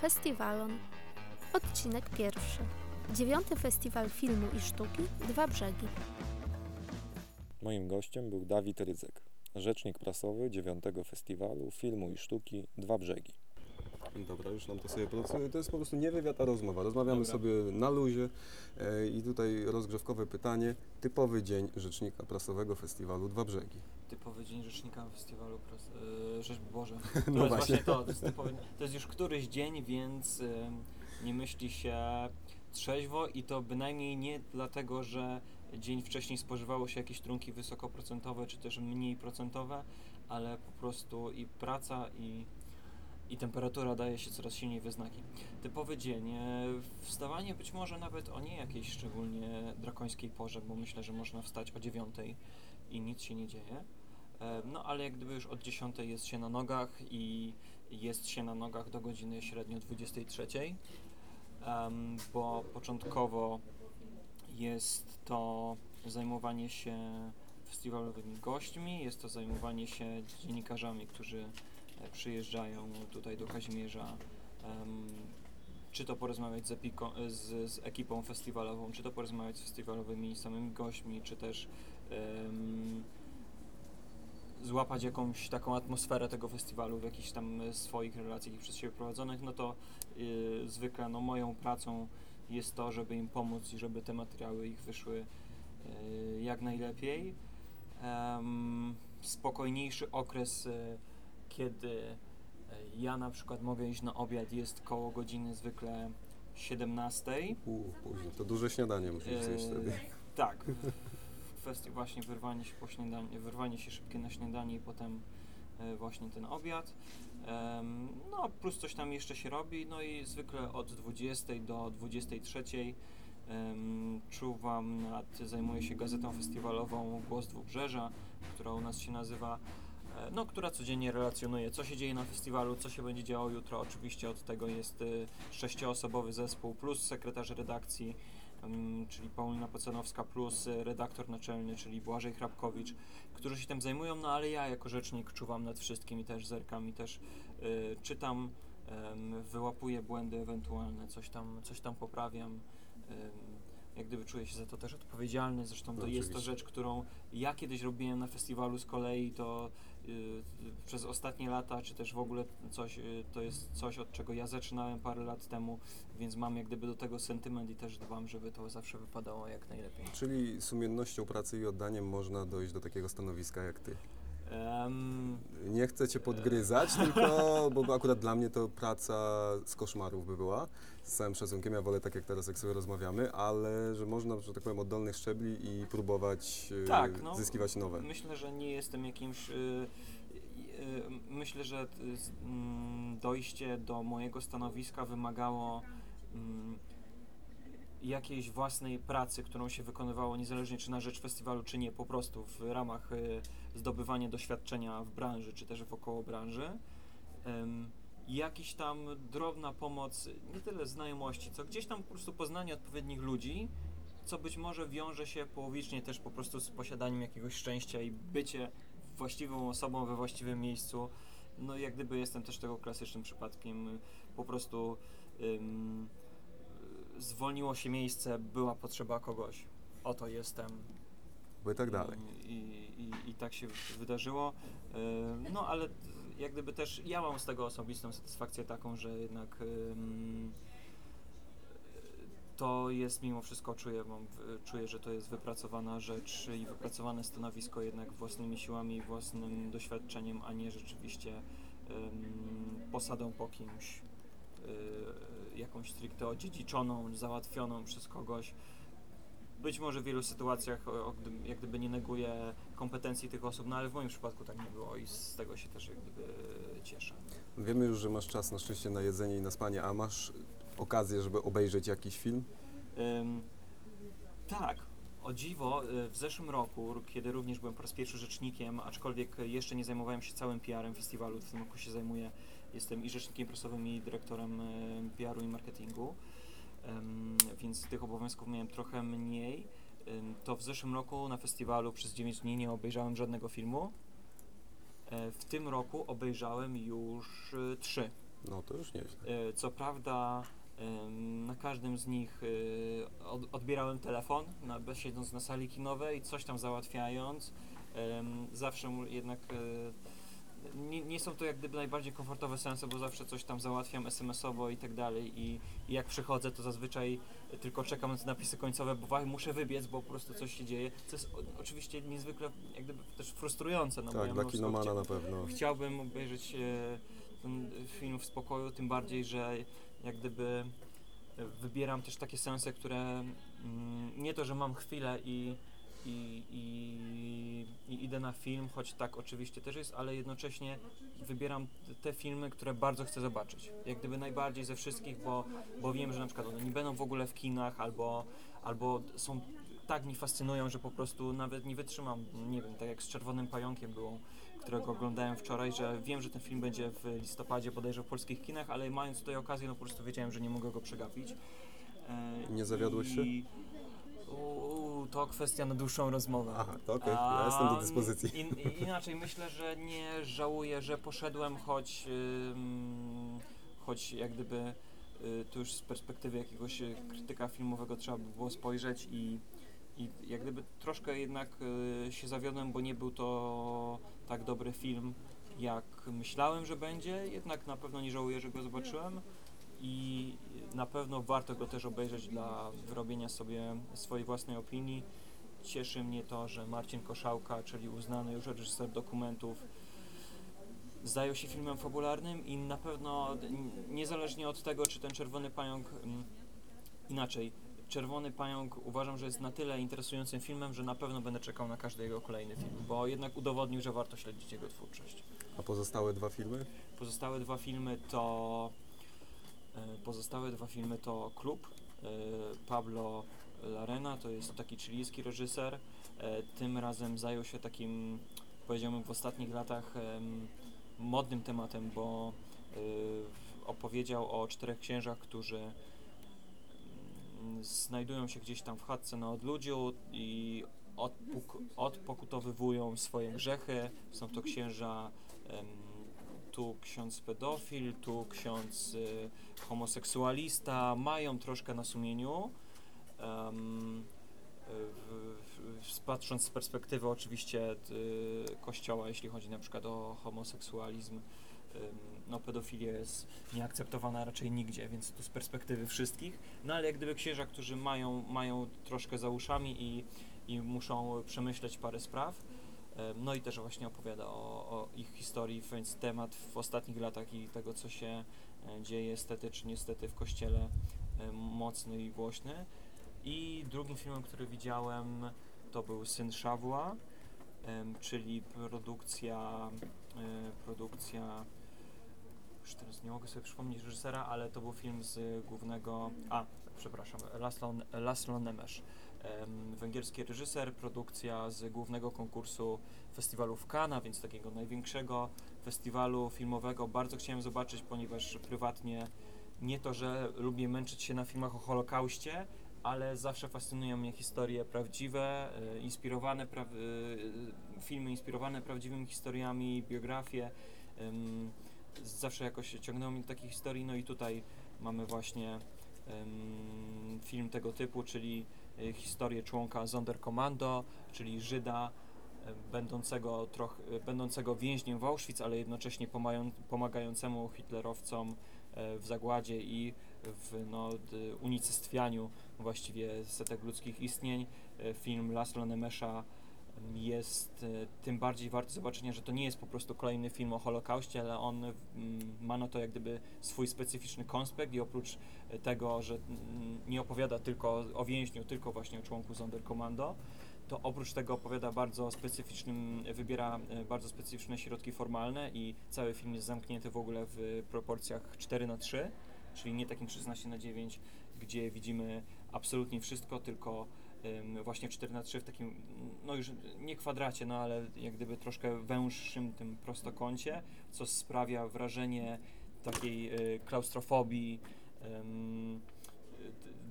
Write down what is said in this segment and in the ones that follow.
Festiwalon. Odcinek pierwszy. Dziewiąty Festiwal Filmu i Sztuki Dwa Brzegi. Moim gościem był Dawid Rydzyk, rzecznik prasowy dziewiątego Festiwalu Filmu i Sztuki Dwa Brzegi. Dobra, już nam to sobie pracuje. To jest po prostu nie wywiad, a rozmowa. Rozmawiamy Dobra. sobie na luzie e, i tutaj rozgrzewkowe pytanie. Typowy dzień rzecznika prasowego festiwalu Dwa Brzegi. Typowy dzień rzecznika festiwalu pros, yy, Rzeźb Boże. To No jest właśnie. właśnie to, to jest, typowy, to jest już któryś dzień, więc ym, nie myśli się trzeźwo i to bynajmniej nie dlatego, że dzień wcześniej spożywało się jakieś trunki wysokoprocentowe czy też mniej procentowe, ale po prostu i praca i, i temperatura daje się coraz silniej we znaki. Typowy dzień. e, Wstawanie być może nawet o nie jakiejś szczególnie drakońskiej porze, bo myślę, że można wstać o dziewiątej i nic się nie dzieje. E, No ale jak gdyby już od 10 jest się na nogach i jest się na nogach do godziny średnio 23, em, bo początkowo jest to zajmowanie się festiwalowymi gośćmi, jest to zajmowanie się dziennikarzami, którzy przyjeżdżają tutaj do Kazimierza, czy to porozmawiać z, z, z ekipą festiwalową, czy to porozmawiać z festiwalowymi samymi gośćmi, czy też złapać jakąś taką atmosferę tego festiwalu w jakichś tam swoich relacjach i przez siebie prowadzonych, no to y, zwykle no, moją pracą jest to, żeby im pomóc i żeby te materiały ich wyszły y, jak najlepiej. Em, spokojniejszy okres, y, kiedy y, ja na przykład mogę iść na obiad, jest koło godziny zwykle 17. U, późno. To duże śniadanie musisz zjeść Eee, wtedy. Tak. W kwestii właśnie wyrwanie się po śniadaniu, wyrwanie się szybkie na śniadanie i potem e, właśnie ten obiad. No plus coś tam jeszcze się robi, no i zwykle od 20 do 23 em, czuwam nad, zajmuję się gazetą festiwalową Głos Dwubrzeża, która u nas się nazywa e, no, która codziennie relacjonuje, co się dzieje na festiwalu, co się będzie działo jutro. Oczywiście od tego jest y, sześcioosobowy zespół plus sekretarz redakcji, ym, czyli Paulina Pocanowska plus y, redaktor naczelny, czyli Błażej Hrabkowicz, którzy się tym zajmują, no ale ja jako rzecznik czuwam nad wszystkim i też zerkam i też y, czytam, ym, wyłapuję błędy ewentualne, coś tam, coś tam poprawiam. ym, jak gdyby czuję się za to też odpowiedzialny, zresztą No to jest to rzecz, którą ja kiedyś robiłem na festiwalu z kolei, to y, y, przez ostatnie lata, czy też w ogóle coś, y, to jest coś, od czego ja zaczynałem parę lat temu, więc mam jak gdyby do tego sentyment i też dbam, żeby to zawsze wypadało jak najlepiej. Czyli sumiennością pracy i oddaniem można dojść do takiego stanowiska jak ty. Em, Nie chcę cię podgryzać, tylko, bo akurat dla mnie to praca z koszmarów by była. Z całym szacunkiem, ja wolę tak jak teraz, jak sobie rozmawiamy, ale że można, że tak powiem, od dolnych szczebli i próbować e, Tak, no. zyskiwać nowe. Myślę, że nie jestem jakimś. Y, y, myślę, że y, mm, dojście do mojego stanowiska wymagało mm, jakiejś własnej pracy, którą się wykonywało niezależnie czy na rzecz festiwalu, czy nie, po prostu w ramach y, zdobywania doświadczenia w branży, czy też wokoło branży. Jakiś tam drobna pomoc, nie tyle znajomości, co gdzieś tam po prostu poznanie odpowiednich ludzi, co być może wiąże się połowicznie też po prostu z posiadaniem jakiegoś szczęścia i bycie właściwą osobą we właściwym miejscu. No jak gdyby jestem też tego klasycznym przypadkiem. Po prostu zwolniło się miejsce, była potrzeba kogoś. Oto jestem. Bo i tak dalej. I, i, i tak się wydarzyło. Yy, No ale jak gdyby też ja mam z tego osobistą satysfakcję taką, że jednak to jest mimo wszystko czuję, mam, czuję, że to jest wypracowana rzecz i wypracowane stanowisko jednak własnymi siłami i własnym doświadczeniem, a nie rzeczywiście posadą po kimś, yy, jakąś stricte odziedziczoną, załatwioną przez kogoś. Być może w wielu sytuacjach jak gdyby nie neguję kompetencji tych osób, no ale w moim przypadku tak nie było i z tego się też jak gdyby cieszę. Wiemy już, że masz czas na szczęście na jedzenie i na spanie, a masz okazję, żeby obejrzeć jakiś film? Ym, tak, o dziwo, y, w zeszłym roku, kiedy również byłem po raz pierwszy rzecznikiem, aczkolwiek jeszcze nie zajmowałem się całym PR-em festiwalu, w tym roku się zajmuję, jestem i rzecznikiem prasowym, i dyrektorem y, PR-u i marketingu, więc tych obowiązków miałem trochę mniej. To w zeszłym roku na festiwalu przez 9 dni nie obejrzałem żadnego filmu. E, W tym roku obejrzałem już y, trzy. No to już nieźle. E, Co prawda na każdym z nich e, od, odbierałem telefon, siedząc na sali kinowej, coś tam załatwiając. Zawsze jednak e, nie, nie są to jak gdyby najbardziej komfortowe seanse, bo zawsze coś tam załatwiam SMS-owo i tak dalej i, i jak przychodzę to zazwyczaj tylko czekam na napisy końcowe, bo muszę wybiec, bo po prostu coś się dzieje, co jest o, oczywiście niezwykle jak gdyby też frustrujące. No ja tak, dla kinomana chcia- na pewno. Chciałbym obejrzeć e, ten film w spokoju, tym bardziej, że jak gdyby wybieram też takie seanse, które mm, nie to, że mam chwilę i, i, i, i idę na film, choć tak oczywiście też jest, ale jednocześnie wybieram te filmy, które bardzo chcę zobaczyć. Jak gdyby najbardziej ze wszystkich, bo, bo wiem, że na przykład one nie będą w ogóle w kinach albo, albo są tak mi fascynują, że po prostu nawet nie wytrzymam, nie wiem, tak jak z Czerwonym Pająkiem było, którego oglądałem wczoraj, że wiem, że ten film będzie w listopadzie bodajże w polskich kinach, ale mając tutaj okazję, no po prostu wiedziałem, że nie mogę go przegapić. E, Nie zawiodłeś się? i- to kwestia na dłuższą rozmowę. Aha, to okej, ja jestem do dyspozycji. In, inaczej myślę, że nie żałuję, że poszedłem, choć, ym, choć jak gdyby y, tu już z perspektywy jakiegoś y, krytyka filmowego trzeba by było spojrzeć i, i jak gdyby troszkę jednak y, się zawiodłem, bo nie był to tak dobry film, jak myślałem, że będzie, jednak na pewno nie żałuję, że go zobaczyłem i na pewno warto go też obejrzeć dla wyrobienia sobie swojej własnej opinii. Cieszy mnie to, że Marcin Koszałka, czyli uznany już reżyser dokumentów, zajął się filmem fabularnym i na pewno niezależnie od tego, czy ten Czerwony Pająk mm, inaczej, Czerwony Pająk uważam, że jest na tyle interesującym filmem, że na pewno będę czekał na każdy jego kolejny film, bo jednak udowodnił, że warto śledzić jego twórczość. A pozostałe dwa filmy? Pozostałe dwa filmy to pozostałe dwa filmy to Klub e, Pablo Larena, to jest taki chilijski reżyser. E, Tym razem zajął się takim, powiedziałbym, w ostatnich latach modnym tematem, bo e, opowiedział o czterech księżach, którzy mm, znajdują się gdzieś tam w chatce na odludziu i odpuk- odpokutowywują swoje grzechy. Są to księża tu ksiądz pedofil, tu ksiądz y, homoseksualista, mają troszkę na sumieniu. w, patrząc z perspektywy oczywiście y, kościoła, jeśli chodzi na przykład o homoseksualizm, no pedofilia jest nieakceptowana raczej nigdzie, więc tu z perspektywy wszystkich, no ale jak gdyby księża, którzy mają, mają troszkę za uszami i, i muszą przemyśleć parę spraw, No i też właśnie opowiada o, o ich historii, więc temat w ostatnich latach i tego, co się e, dzieje stety czy niestety w kościele e, mocny i głośny. I drugim filmem, który widziałem, to był Syn Szawła, czyli produkcja, e, produkcja, już teraz nie mogę sobie przypomnieć reżysera, ale to był film z głównego, a, przepraszam, Laszlo, Laszlo Nemes. Em, węgierski reżyser, produkcja z głównego konkursu festiwalu w Cannes, więc takiego największego festiwalu filmowego. Bardzo chciałem zobaczyć, ponieważ prywatnie nie to, że lubię męczyć się na filmach o Holokauście, ale zawsze fascynują mnie historie prawdziwe, e, inspirowane, pra, e, filmy inspirowane prawdziwymi historiami, biografie. Zawsze jakoś ciągnęło mnie do takich historii, no i tutaj mamy właśnie film tego typu, czyli e, historię członka Sonderkommando, czyli Żyda, będącego, troch, e, będącego więźniem w Auschwitz, ale jednocześnie pomagającemu hitlerowcom e, w zagładzie i w no, unicestwianiu właściwie setek ludzkich istnień. Film Laszlo Nemesza em, jest e, tym bardziej warty zobaczenia, że to nie jest po prostu kolejny film o Holokauście, ale on mm, ma na to jak gdyby swój specyficzny konspekt i oprócz e, tego, że mm, nie opowiada tylko o więźniu, tylko właśnie o członku Sonderkommando, to oprócz tego opowiada bardzo specyficznym, wybiera e, bardzo specyficzne środki formalne i cały film jest zamknięty w ogóle w proporcjach 4 na 3 czyli nie takim 16 na 9 gdzie widzimy absolutnie wszystko, tylko właśnie 4 na 3 w takim, no już nie kwadracie, no ale jak gdyby troszkę węższym tym prostokącie, co sprawia wrażenie takiej y, klaustrofobii,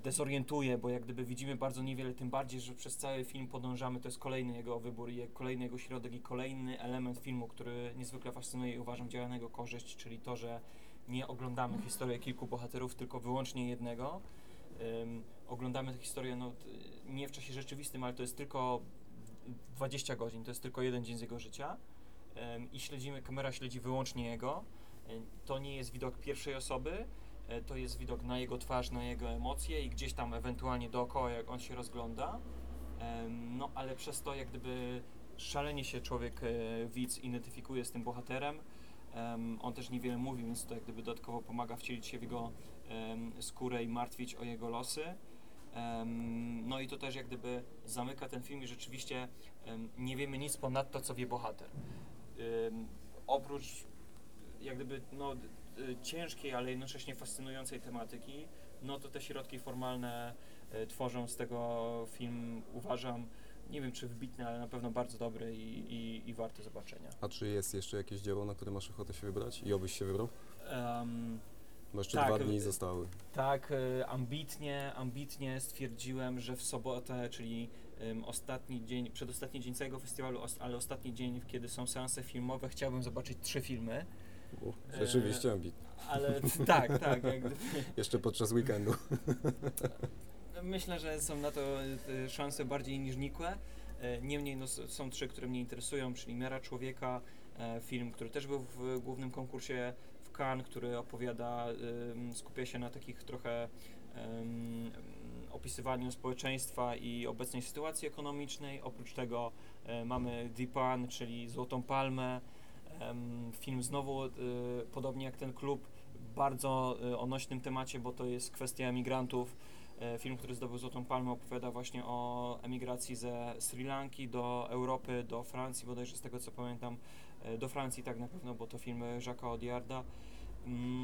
dezorientuje, bo jak gdyby widzimy bardzo niewiele, tym bardziej, że przez cały film podążamy, to jest kolejny jego wybór, kolejny jego środek i kolejny element filmu, który niezwykle fascynuje i uważam działa na jego korzyść, czyli to, że nie oglądamy historii kilku bohaterów, tylko wyłącznie jednego. Ym, oglądamy tę historię no, nie w czasie rzeczywistym, ale to jest tylko 20 godzin, to jest tylko jeden dzień z jego życia. I śledzimy, kamera śledzi wyłącznie jego. To nie jest widok pierwszej osoby, e, to jest widok na jego twarz, na jego emocje i gdzieś tam ewentualnie dookoła, jak on się rozgląda. No, ale przez to, jak gdyby szalenie się człowiek, e, widz, identyfikuje z tym bohaterem. Em, on też niewiele mówi, więc to jak gdyby dodatkowo pomaga wcielić się w jego skórę i martwić o jego losy. No i to też jak gdyby zamyka ten film i rzeczywiście nie wiemy nic ponad to, co wie bohater. Oprócz jak gdyby no, y, ciężkiej, ale jednocześnie fascynującej tematyki, no to te środki formalne e, tworzą z tego film, uważam, nie wiem czy wybitny, ale na pewno bardzo dobry i, i, i warty zobaczenia. A czy jest jeszcze jakieś dzieło, na które masz ochotę się wybrać i obyś się wybrał? Em, Bo jeszcze Tak, dwa dni y- zostały. tak, e, ambitnie, ambitnie stwierdziłem, że w sobotę, czyli em, ostatni dzień, przedostatni dzień całego festiwalu, ale ostatni dzień, kiedy są seanse filmowe, chciałbym zobaczyć trzy filmy. U, Rzeczywiście ambitnie. Ale tak, tak, Jeszcze podczas weekendu. Myślę, że są na to e, szanse bardziej niż nikłe. E, Niemniej no, są trzy, które mnie interesują, czyli Miara Człowieka, e, film, który też był w głównym konkursie Cannes, który opowiada, skupia się na takich trochę opisywaniu społeczeństwa i obecnej sytuacji ekonomicznej. Oprócz tego e, mamy Dipan, czyli Złotą Palmę. Film znowu, y, podobnie jak ten klub, bardzo y, o nośnym temacie, bo to jest kwestia emigrantów. E, Film, który zdobył Złotą Palmę, opowiada właśnie o emigracji ze Sri Lanki do Europy, do Francji, bodajże z tego co pamiętam, e, do Francji tak na pewno, bo to film Jacques'a Audiarda. Mm,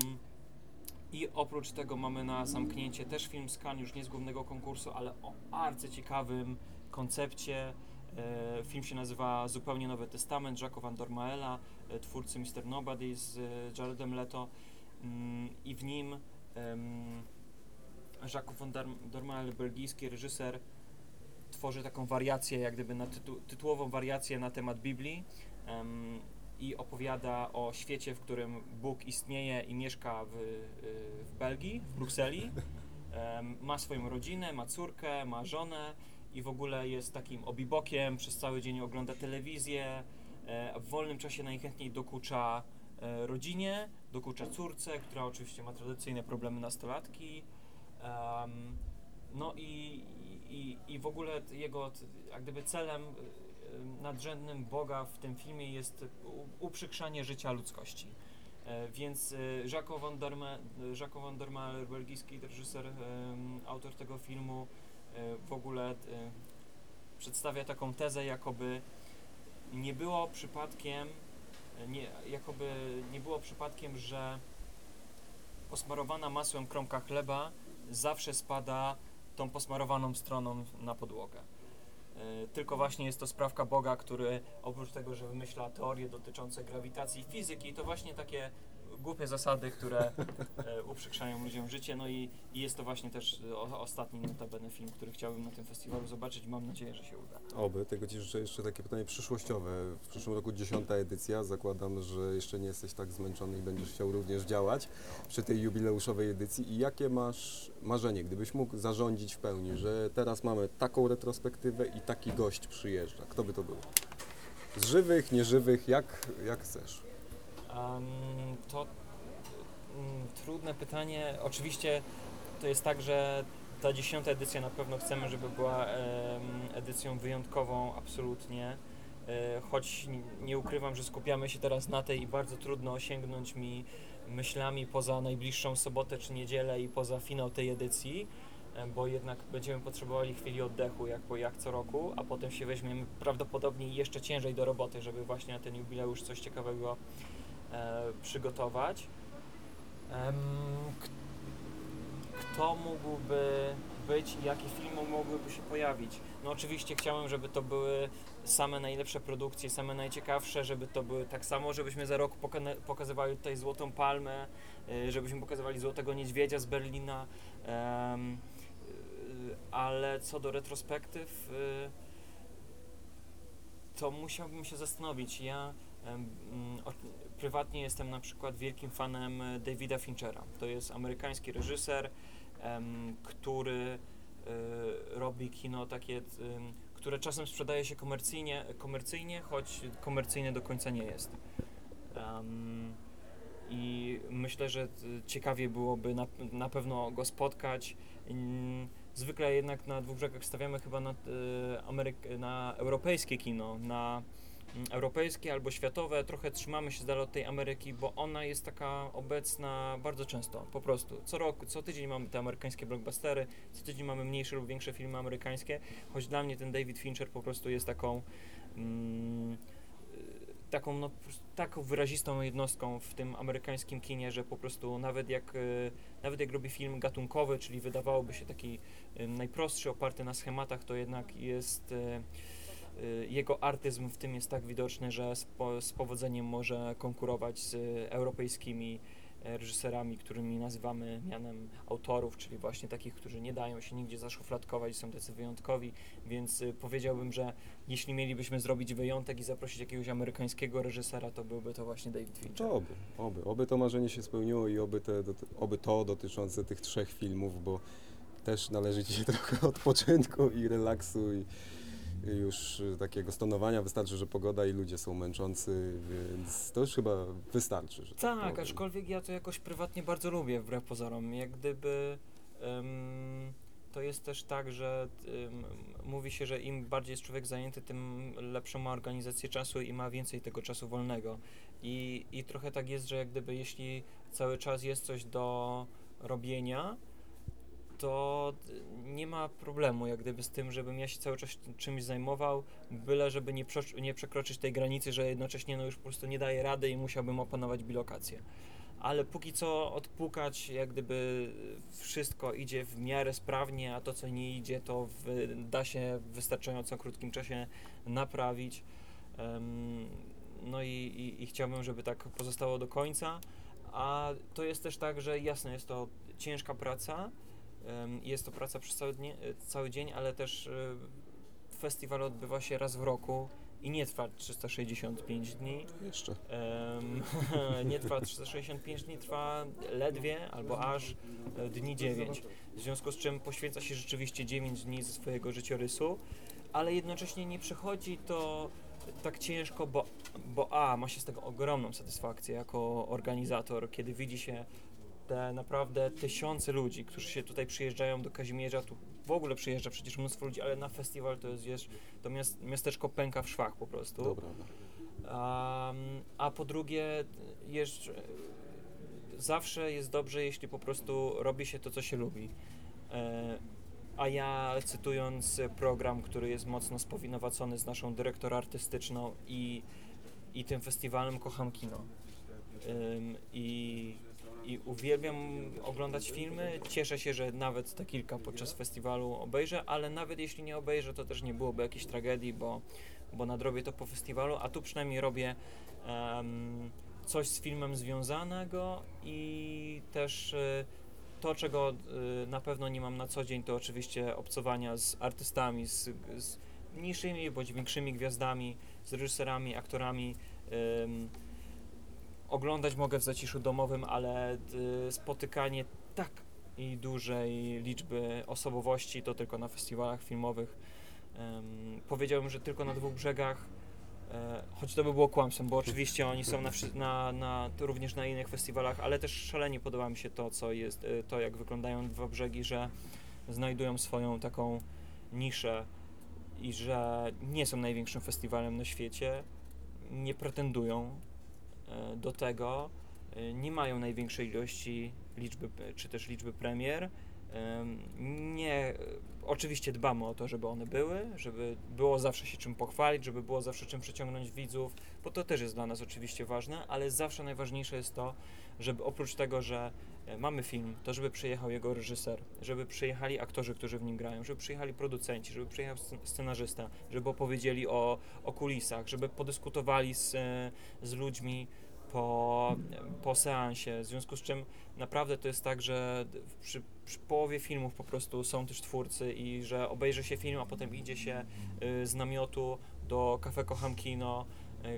I oprócz tego mamy na zamknięcie też film z już nie z głównego konkursu, ale o arcyciekawym koncepcie. E, Film się nazywa Zupełnie Nowy Testament Jacques Van Dormaela, e, twórcy Mr. Nobody z e, Jaredem Leto. Mm, I w nim Jacques Dar- Dormael, belgijski reżyser, tworzy taką wariację, jak gdyby na tytu- tytułową wariację na temat Biblii em, i opowiada o świecie, w którym Bóg istnieje i mieszka w, y, w Belgii, w Brukseli. Em, ma swoją rodzinę, ma córkę, ma żonę i w ogóle jest takim obibokiem, przez cały dzień ogląda telewizję, e, w wolnym czasie najchętniej dokucza e, rodzinie, dokucza córce, która oczywiście ma tradycyjne problemy nastolatki. Em, no i, i, i w ogóle jego jak gdyby celem y, y, nadrzędnym Boga w tym filmie jest uprzykrzanie życia ludzkości. E, Więc y, Jacques van Dormael, belgijski reżyser, autor tego filmu, e, w ogóle y, przedstawia taką tezę, jakoby nie było przypadkiem, e, nie, jakoby nie było przypadkiem, że posmarowana masłem kromka chleba zawsze spada tą posmarowaną stroną na podłogę. E, Tylko właśnie jest to sprawka Boga, który oprócz tego, że wymyśla teorie dotyczące grawitacji i fizyki, to właśnie takie głupie zasady, które e, uprzykrzają ludziom życie. No i, i jest to właśnie też e, o, ostatni notabene film, który chciałbym na tym festiwalu zobaczyć. Mam nadzieję, że się uda. Oby, tego Ci życzę jeszcze takie pytanie przyszłościowe. W przyszłym roku dziesiąta edycja. Zakładam, że jeszcze nie jesteś tak zmęczony i będziesz chciał również działać przy tej jubileuszowej edycji. I jakie masz marzenie, gdybyś mógł zarządzić w pełni, że teraz mamy taką retrospektywę i taki gość przyjeżdża? Kto by to był? Z żywych, nieżywych, jak, jak chcesz. Em, to mm, trudne pytanie. Oczywiście to jest tak, że ta dziesiąta edycja na pewno chcemy, żeby była edycją wyjątkową, absolutnie. E, choć nie ukrywam, że skupiamy się teraz na tej i bardzo trudno sięgnąć mi myślami poza najbliższą sobotę czy niedzielę i poza finał tej edycji, e, bo jednak będziemy potrzebowali chwili oddechu, jak, jak co roku, a potem się weźmiemy prawdopodobnie jeszcze ciężej do roboty, żeby właśnie na ten jubileusz coś ciekawego przygotować. Em, k- kto mógłby być i jakie filmy mogłyby się pojawić? No oczywiście chciałem, żeby to były same najlepsze produkcje, same najciekawsze, żeby to były tak samo, żebyśmy za rok poka- pokazywali tutaj Złotą Palmę, y, żebyśmy pokazywali Złotego Niedźwiedzia z Berlina, y, ale co do retrospektyw, to musiałbym się zastanowić. Ja Prywatnie jestem na przykład wielkim fanem e, Davida Finchera. To jest amerykański reżyser, który e, robi kino takie, które czasem sprzedaje się komercyjnie, komercyjnie, choć komercyjne do końca nie jest. I myślę, że t- ciekawie byłoby na, na pewno go spotkać. Mm, Zwykle jednak na dwóch brzegach stawiamy chyba na, e, na europejskie kino, na mm, europejskie albo światowe. Trochę trzymamy się z dala od tej Ameryki, bo ona jest taka obecna bardzo często, po prostu. Co roku, co tydzień mamy te amerykańskie blockbustery, co tydzień mamy mniejsze lub większe filmy amerykańskie, choć dla mnie ten David Fincher po prostu jest taką mm, y, taką, no, taką wyrazistą jednostką w tym amerykańskim kinie, że po prostu nawet jak, y, nawet jak robi film gatunkowy, czyli wydawałoby się taki y, najprostszy, oparty na schematach, to jednak jest jego artyzm w tym jest tak widoczny, że z, po, z powodzeniem może konkurować z y, europejskimi e, reżyserami, którymi nazywamy mianem autorów, czyli właśnie takich, którzy nie dają się nigdzie zaszufladkować, są tacy wyjątkowi, więc y, powiedziałbym, że jeśli mielibyśmy zrobić wyjątek i zaprosić jakiegoś amerykańskiego reżysera, to byłby to właśnie David Fincher. Oby, oby, oby to marzenie się spełniło i oby, te, oby to dotyczące tych trzech filmów, bo też należy dzisiaj trochę odpoczynku i relaksu i już y, takiego stonowania. Wystarczy, że pogoda i ludzie są męczący, więc to już chyba wystarczy. Że Tak, powiem. aczkolwiek ja to jakoś prywatnie bardzo lubię, wbrew pozorom. Jak gdyby em, to jest też tak, że em, mówi się, że im bardziej jest człowiek zajęty, tym lepszą ma organizację czasu i ma więcej tego czasu wolnego. I, I trochę tak jest, że jak gdyby jeśli cały czas jest coś do robienia, to nie ma problemu jak gdyby z tym, żebym ja się cały czas czymś zajmował, byle żeby nie, nie przekroczyć tej granicy, że jednocześnie no już po prostu nie daję rady i musiałbym opanować bilokację. Ale póki co odpukać, jak gdyby wszystko idzie w miarę sprawnie, a to co nie idzie, to w, da się w wystarczająco krótkim czasie naprawić. Em, no i, i, i chciałbym, żeby tak pozostało do końca. A to jest też tak, że jasne, jest to ciężka praca, jest to praca przez cały, dnie, cały dzień, ale też e, festiwal odbywa się raz w roku i nie trwa 365 dni. Jeszcze. Nie trwa 365 dni, trwa ledwie albo aż e, dni 9. W związku z czym poświęca się rzeczywiście 9 dni ze swojego życiorysu, ale jednocześnie nie przychodzi to tak ciężko, bo, bo a, ma się z tego ogromną satysfakcję jako organizator, kiedy widzi się te naprawdę tysiące ludzi, którzy się tutaj przyjeżdżają do Kazimierza, tu w ogóle przyjeżdża przecież mnóstwo ludzi, ale na festiwal to jest, wiesz, to miast, miasteczko pęka w szwach po prostu. Dobra. Um, a po drugie, jeszcze zawsze jest dobrze, jeśli po prostu robi się to, co się lubi. E, a ja cytując program, który jest mocno spowinowacony z naszą dyrektor artystyczną i, i tym festiwalem, kocham kino. Ym, i, I uwielbiam oglądać filmy. Cieszę się, że nawet te kilka podczas festiwalu obejrzę, ale nawet jeśli nie obejrzę, to też nie byłoby jakiejś tragedii, bo, bo nadrobię to po festiwalu, a tu przynajmniej robię em, coś z filmem związanego i też e, to, czego e, na pewno nie mam na co dzień, to oczywiście obcowania z artystami, z, z mniejszymi bądź większymi gwiazdami, z reżyserami, aktorami. Oglądać mogę w zaciszu domowym, ale y, spotykanie tak i dużej liczby osobowości to tylko na festiwalach filmowych. Em, powiedziałbym, że tylko na dwóch brzegach, e, choć to by było kłamstwem, bo oczywiście oni są na, na, na, również na innych festiwalach, ale też szalenie podoba mi się to, co jest, e, to jak wyglądają dwa brzegi, że znajdują swoją taką niszę i że nie są największym festiwalem na świecie, nie pretendują do tego, e, nie mają największej ilości liczby, czy też liczby premier. Em, Nie, e, oczywiście dbamy o to, żeby one były, żeby było zawsze się czym pochwalić, żeby było zawsze czym przyciągnąć widzów, bo to też jest dla nas oczywiście ważne, ale zawsze najważniejsze jest to, żeby oprócz tego, że e, mamy film, to żeby przyjechał jego reżyser, żeby przyjechali aktorzy, którzy w nim grają, żeby przyjechali producenci, żeby przyjechał scen- scenarzysta, żeby opowiedzieli o, o kulisach, żeby podyskutowali z, e, z ludźmi po, po seansie, w związku z czym naprawdę to jest tak, że przy, przy połowie filmów po prostu są też twórcy i że obejrzy się film, a potem idzie się y, z namiotu do Cafe Kocham Kino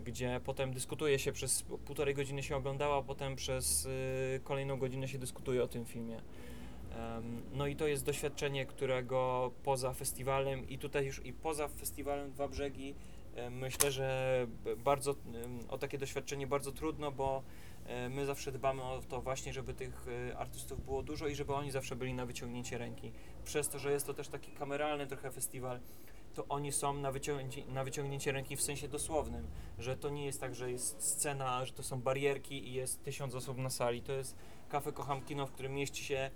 gdzie potem dyskutuje się przez półtorej godziny się oglądało, a potem przez y, kolejną godzinę się dyskutuje o tym filmie. No i to jest doświadczenie, którego poza festiwalem i tutaj już i poza festiwalem Dwa Brzegi e, myślę, że bardzo o takie doświadczenie bardzo trudno, bo e, my zawsze dbamy o to właśnie, żeby tych e, artystów było dużo i żeby oni zawsze byli na wyciągnięcie ręki. Przez to, że jest to też taki kameralny trochę festiwal, to oni są na, wyciągnięcie, na wyciągnięcie ręki w sensie dosłownym, że to nie jest tak, że jest scena, że to są barierki i jest tysiąc osób na sali. To jest kafe Kocham Kino, w którym mieści się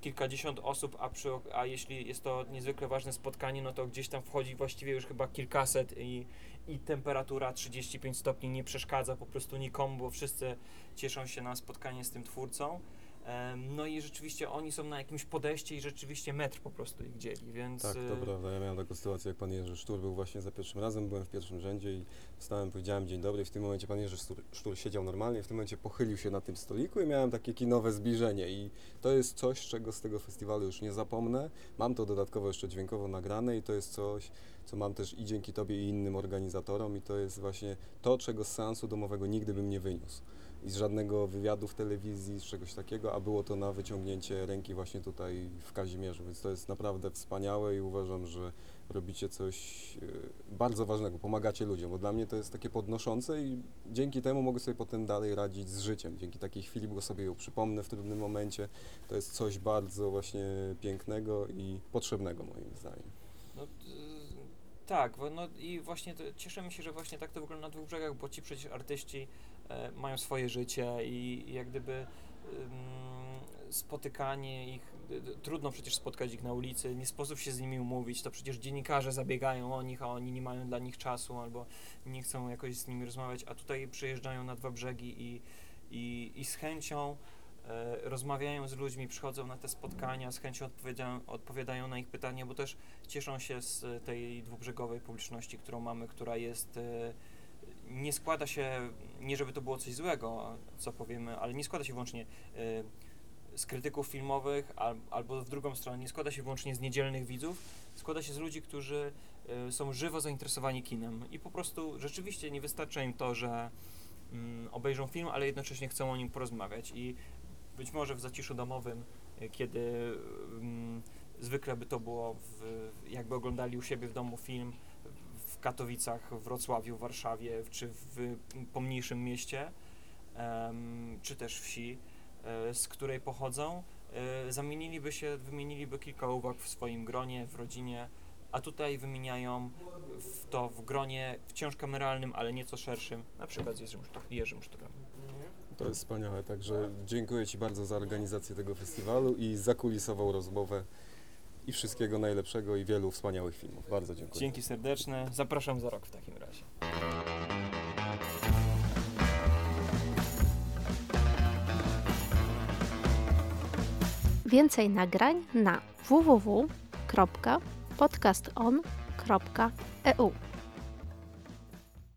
kilkadziesiąt osób, a, przy, a jeśli jest to niezwykle ważne spotkanie, no to gdzieś tam wchodzi właściwie już chyba kilkaset i, i temperatura 35 stopni nie przeszkadza po prostu nikomu, bo wszyscy cieszą się na spotkanie z tym twórcą. No i rzeczywiście oni są na jakimś podejście i rzeczywiście metr po prostu ich dzieli, więc... Tak, to y, prawda. Ja miałem taką sytuację, jak pan Jerzy Sztur był właśnie za pierwszym razem, byłem w pierwszym rzędzie i wstałem, powiedziałem dzień dobry w tym momencie pan Jerzy Sztur, Sztur siedział normalnie, w tym momencie pochylił się na tym stoliku i miałem takie kinowe zbliżenie i to jest coś, czego z tego festiwalu już nie zapomnę. Mam to dodatkowo jeszcze dźwiękowo nagrane i to jest coś, co mam też i dzięki tobie i innym organizatorom i to jest właśnie to, czego z seansu domowego nigdy bym nie wyniósł. I z żadnego wywiadu w telewizji, z czegoś takiego, a było to na wyciągnięcie ręki właśnie tutaj w Kazimierzu, więc to jest naprawdę wspaniałe i uważam, że robicie coś e, bardzo ważnego, pomagacie ludziom, bo dla mnie to jest takie podnoszące i dzięki temu mogę sobie potem dalej radzić z życiem. Dzięki takiej chwili, bo sobie ją przypomnę w trudnym momencie, to jest coś bardzo właśnie pięknego i potrzebnego moim zdaniem. No, tak, no i właśnie to, cieszymy się, że właśnie tak to wygląda na dwóch brzegach, bo ci przecież artyści mają swoje życie i, jak gdyby spotykanie ich, trudno przecież spotkać ich na ulicy, nie sposób się z nimi umówić, to przecież dziennikarze zabiegają o nich, a oni nie mają dla nich czasu albo nie chcą jakoś z nimi rozmawiać, a tutaj przyjeżdżają na dwa brzegi i, i, i z chęcią e, rozmawiają z ludźmi, przychodzą na te spotkania, z chęcią odpowiadają, odpowiadają na ich pytania, bo też cieszą się z e, tej dwubrzegowej publiczności, którą mamy, która jest. e, Nie składa się, nie żeby to było coś złego, co powiemy, ale nie składa się wyłącznie e, z krytyków filmowych, al, albo w drugą stronę, nie składa się wyłącznie z niedzielnych widzów, składa się z ludzi, którzy e, są żywo zainteresowani kinem. I po prostu rzeczywiście nie wystarcza im to, że mm, obejrzą film, ale jednocześnie chcą o nim porozmawiać. I być może w zaciszu domowym, e, kiedy mm, zwykle by to było, w, jakby oglądali u siebie w domu film w Katowicach, w Wrocławiu, Warszawie, czy w pomniejszym mieście, czy też wsi, e, z której pochodzą, e, zamieniliby się, wymieniliby kilka uwag w swoim gronie, w rodzinie, a tutaj wymieniają w to w gronie wciąż kameralnym, ale nieco szerszym, na przykład z Jerzym, Jerzym. To jest wspaniałe, także dziękuję Ci bardzo za organizację tego festiwalu i zakulisową rozmowę i wszystkiego najlepszego i wielu wspaniałych filmów. Bardzo dziękuję. Dzięki serdeczne, zapraszam za rok w takim razie. Więcej nagrań na www.podcaston.eu